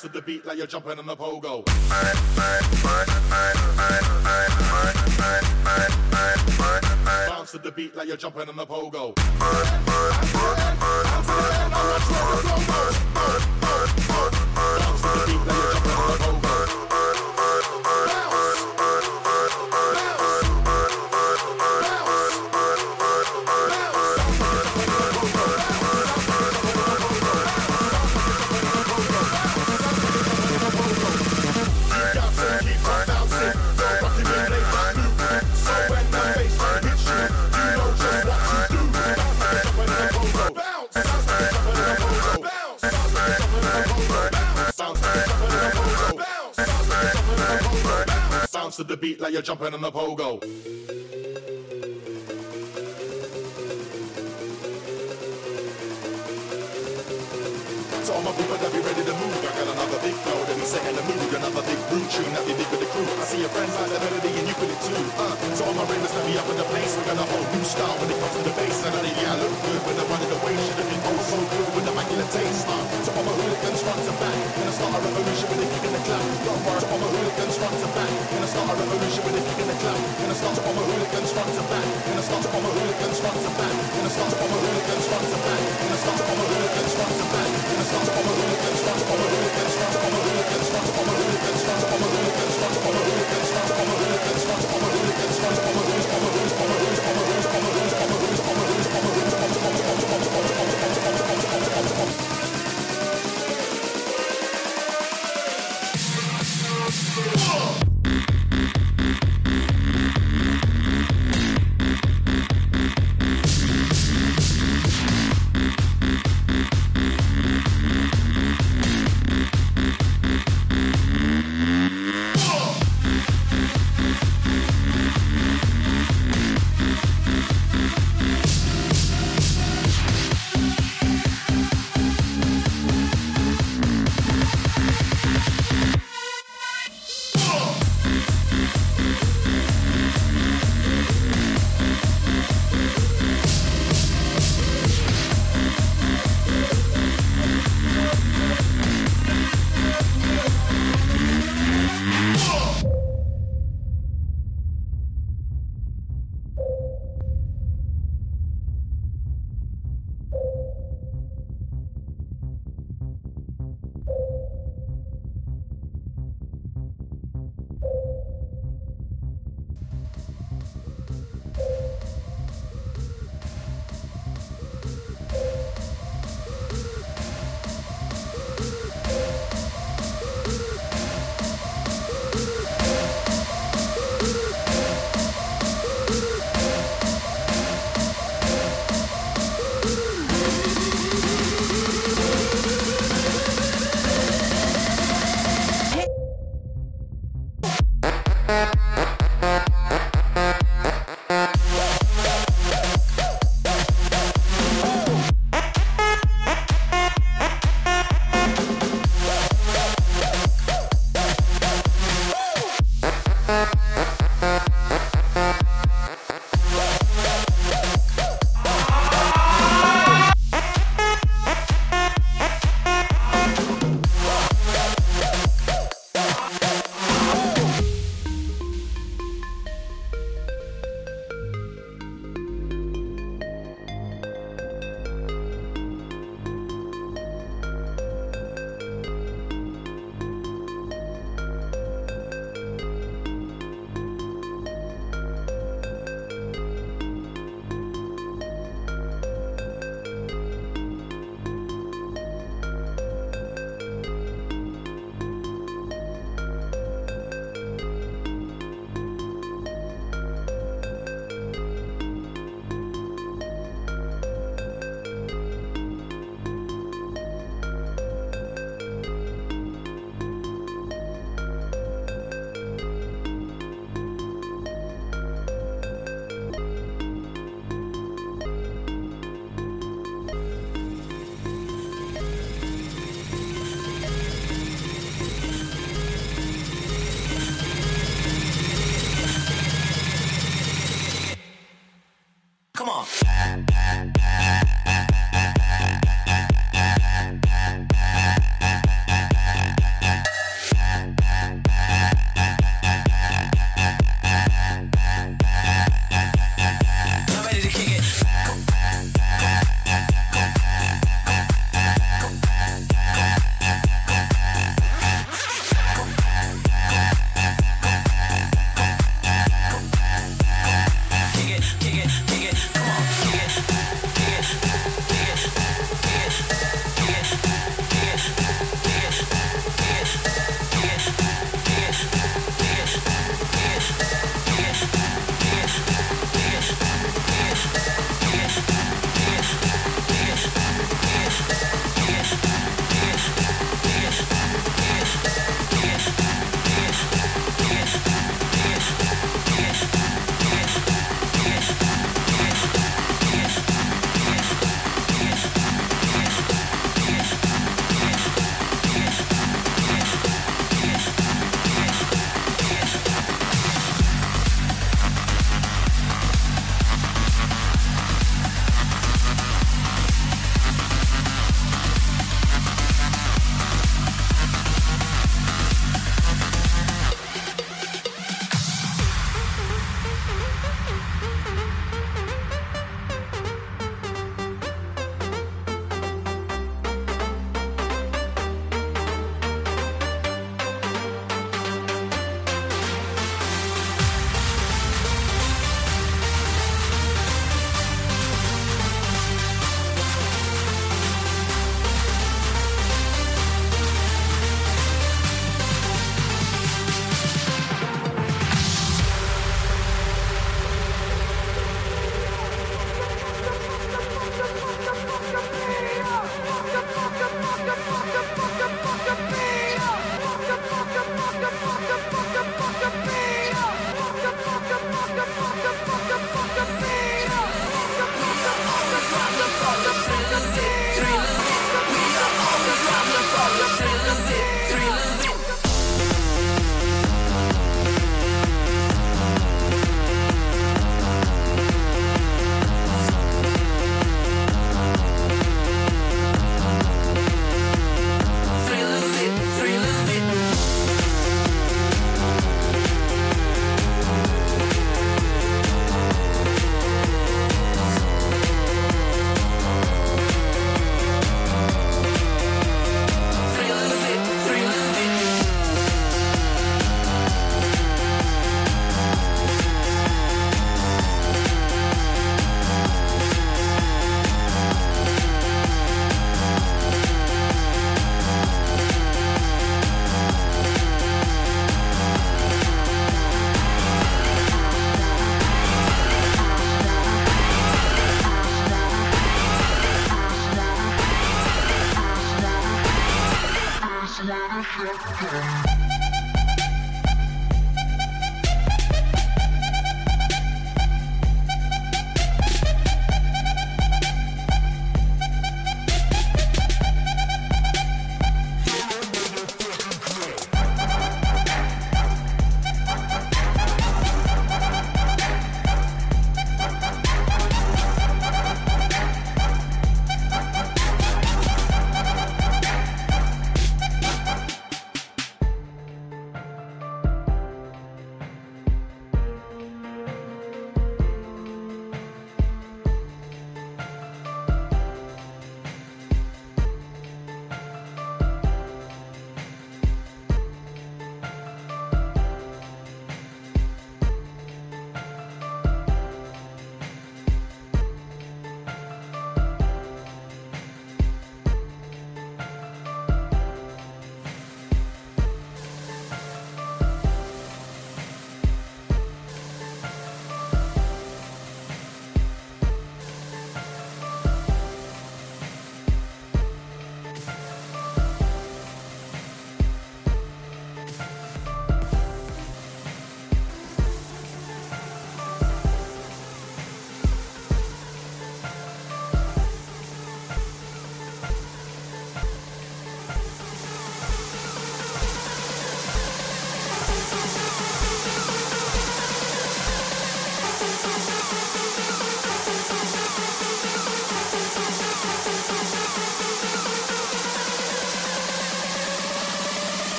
Dance to the beat like you're jumping on the pogo. Bounce to the beat like you're jumping on the pogo. Bounce to the beat like you're jumping the beat like you're jumping on a pogo. All my people that be ready to move. I got another big flow to be in the mood. Another big root tune that be big with the crew. I see a friend by the melody and you feel it too. Uh, so all my ravers that be up in the place. We got a whole new style when it comes to the bass. And I think yeah, I look good when I'm running away. Should have been oh so good with the macular taste. Uh, so all my hooligans front to back. And I start a revolution when they kick in the clap. Don't worry. So all my hooligans front to back. And I start a revolution when they kick in the clap. And I start to all my hooligans front to back. And I start to all my hooligans front to back. And I start to all my hooligans front to back. And I start to all my hooligans front to back. And I start Stop the police, stop the police, stop the police, stop the police, stop the police, stop the police.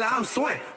I'm swing.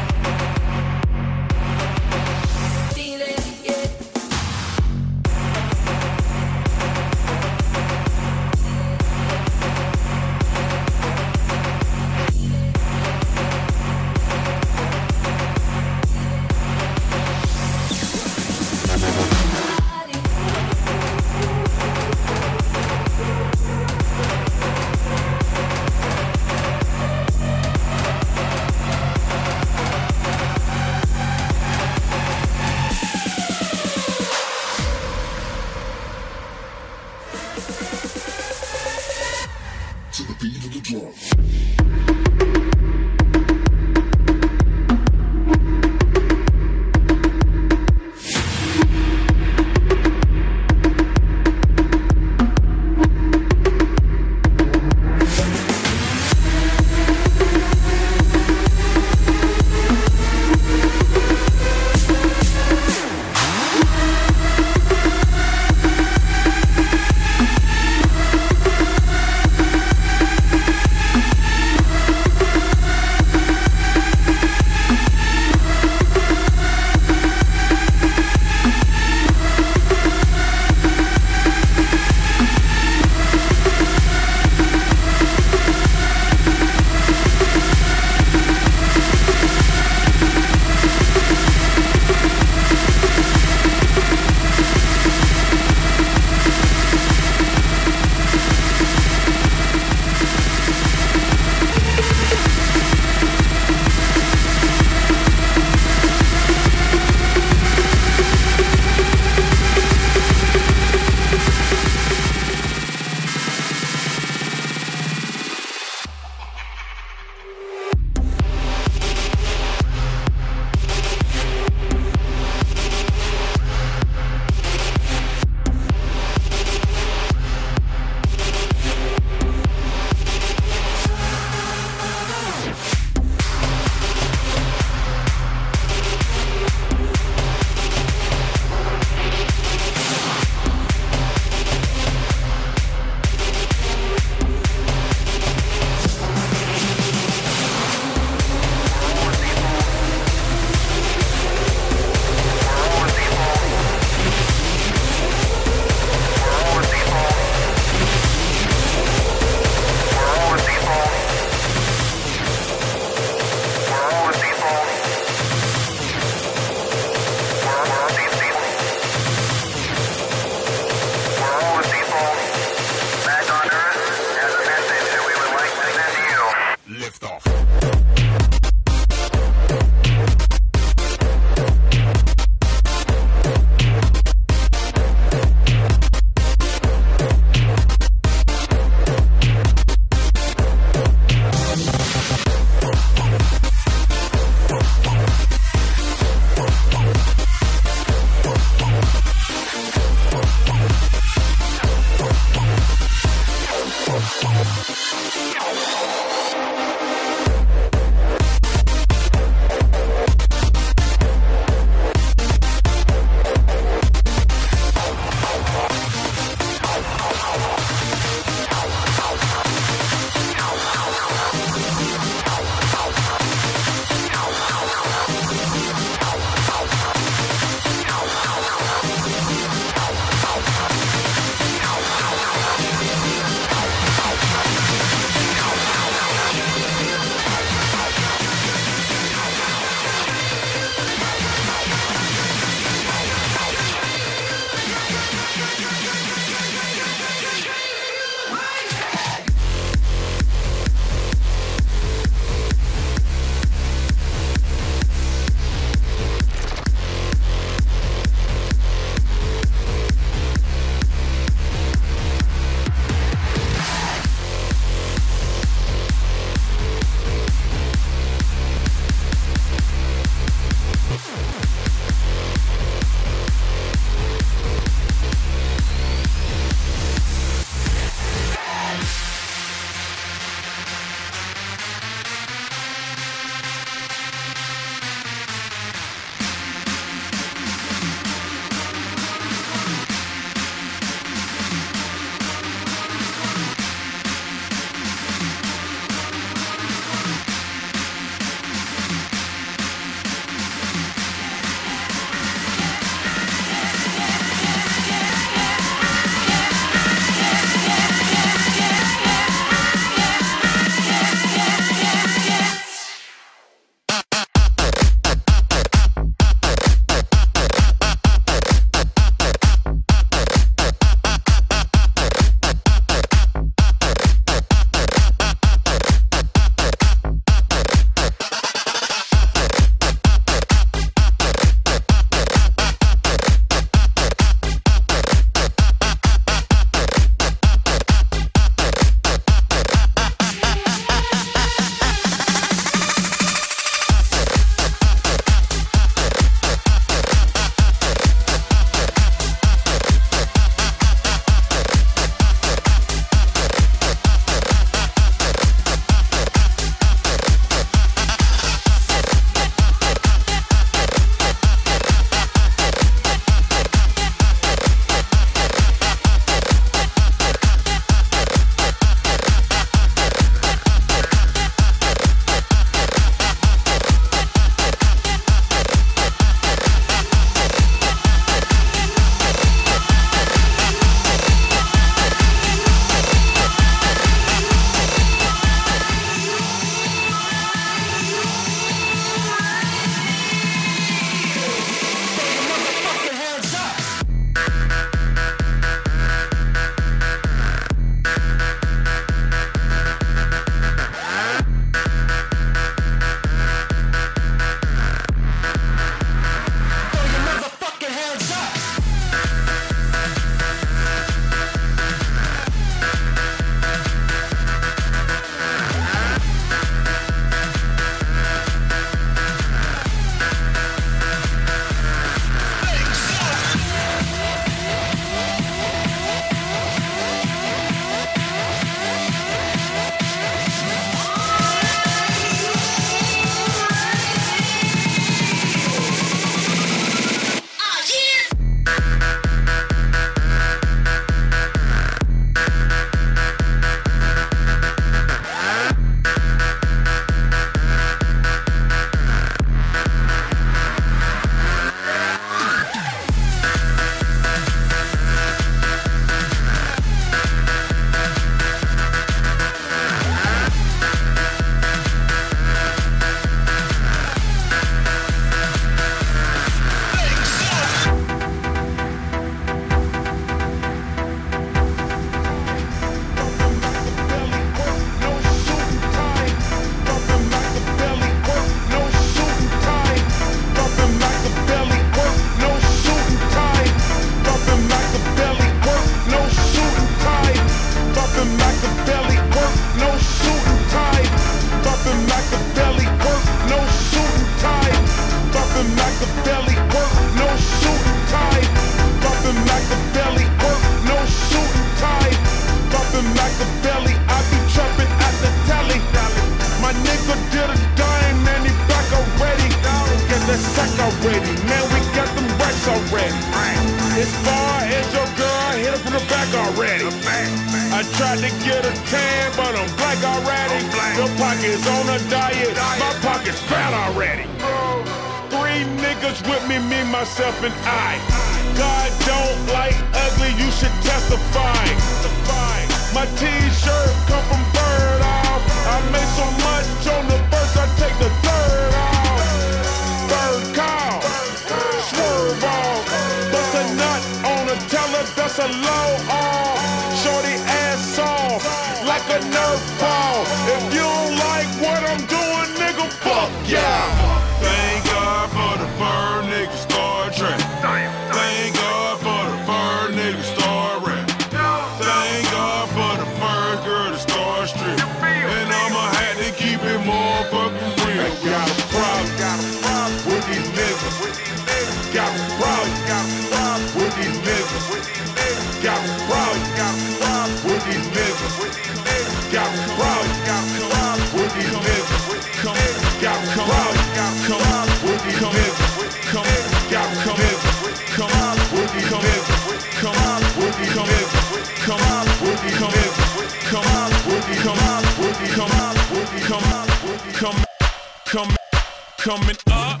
Coming up,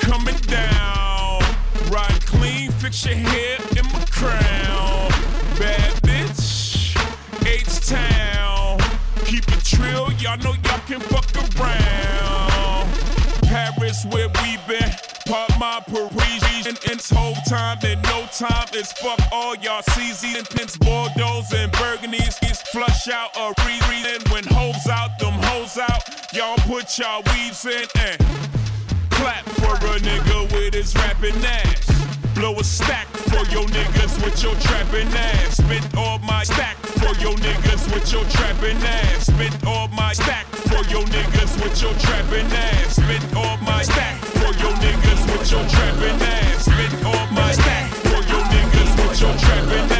coming down. Ride clean, fix your hair in my crown. Bad bitch, H Town. Keep it trill, y'all know y'all can fuck around. Paris, where we been. Part my Parisian it's whole time, then no time. It's fuck all y'all CZ and pins, Bordeaux and Burgundies. Flush out a re when hoes out, them hoes out. Y'all put y'all weaves in and clap for a nigga with his rapping ass. Blow a stack for your niggas with your trapping ass. Spit all my stack for your niggas with your trapping ass. Spit all my stack for your niggas with your trapping ass. Spit all my stack for your niggas with your trapping ass. Spit all my stack for your niggas with your trapping ass.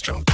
Trump.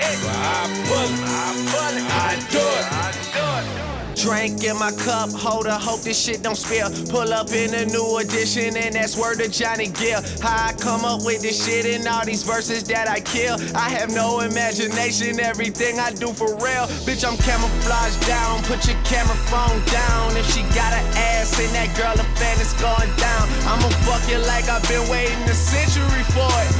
Space Jump. Drink in my cup holder, hope this shit don't spill. Pull up in a new edition, and that's word to Johnny Gill. How I come up with this shit and all these verses that I kill. I have no imagination, everything I do for real. Bitch, I'm camouflaged down, put your camera phone down. If she got an ass and that girl a fan, it's going down. I'ma fuck you like I've been waiting a century for it.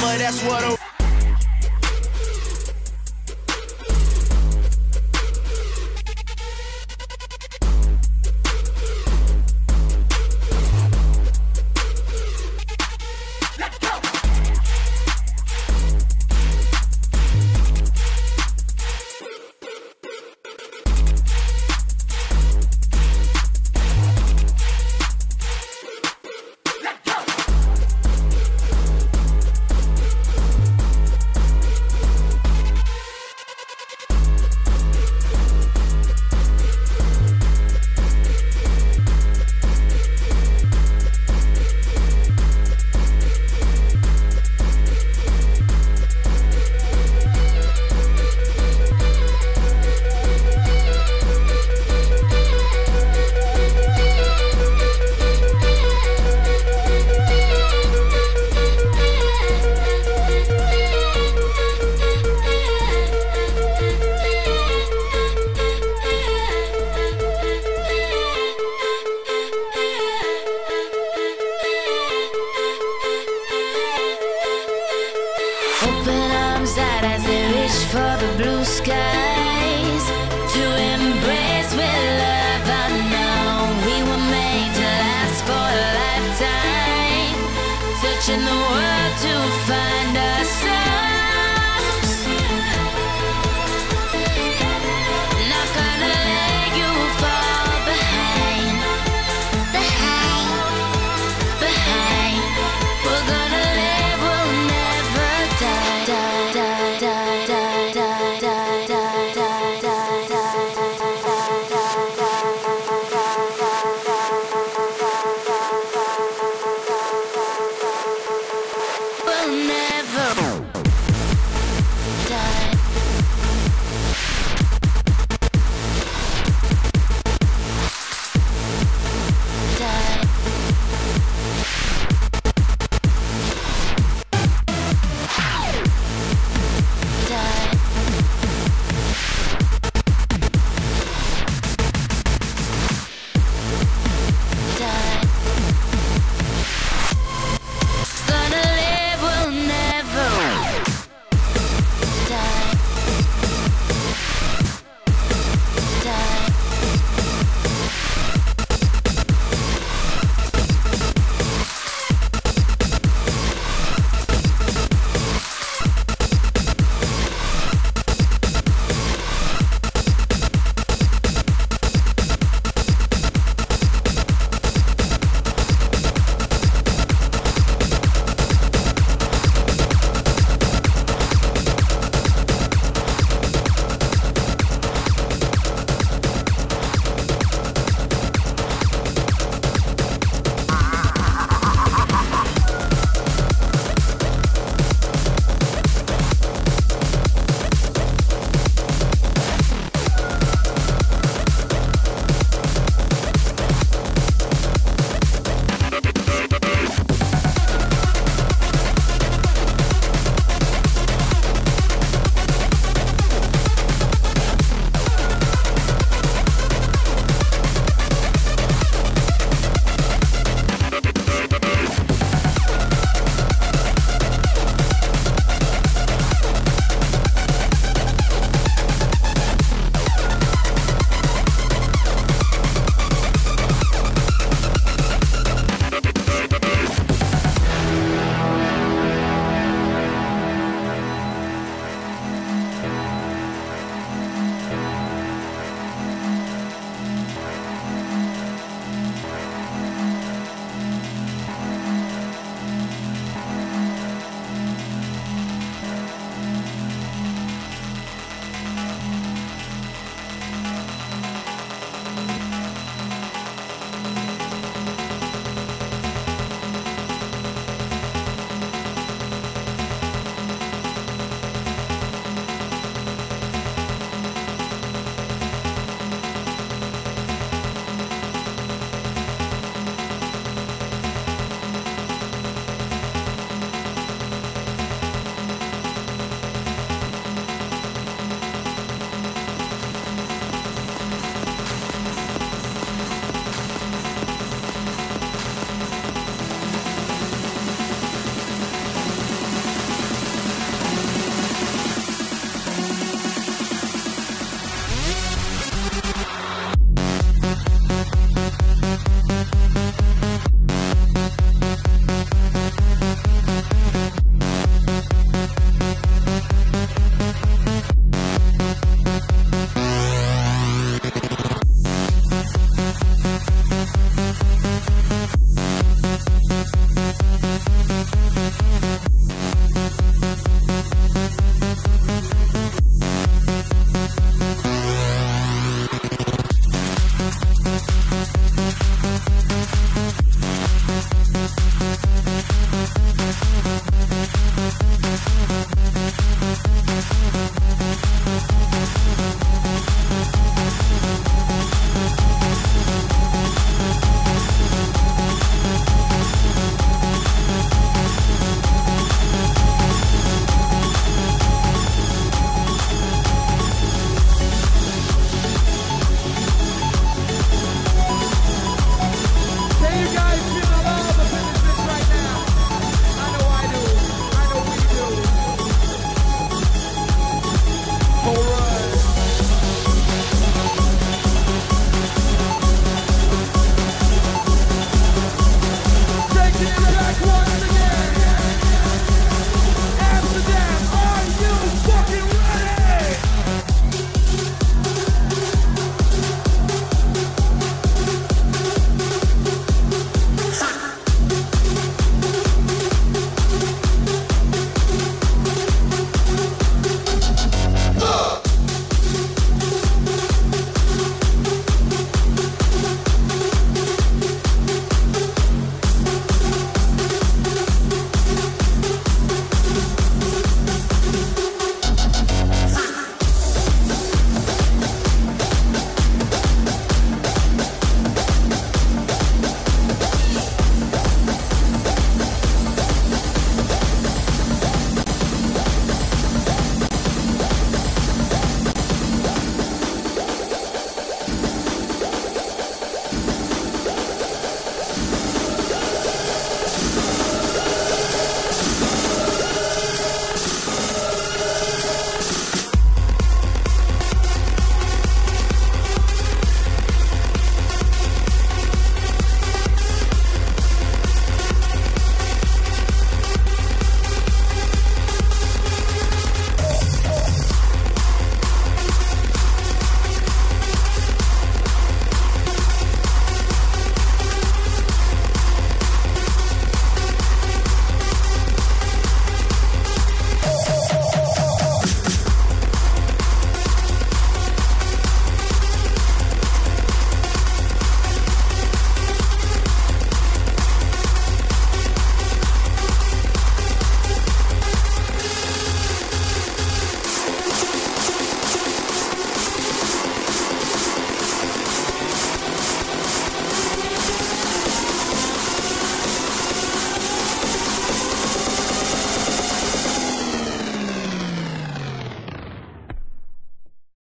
but that's what a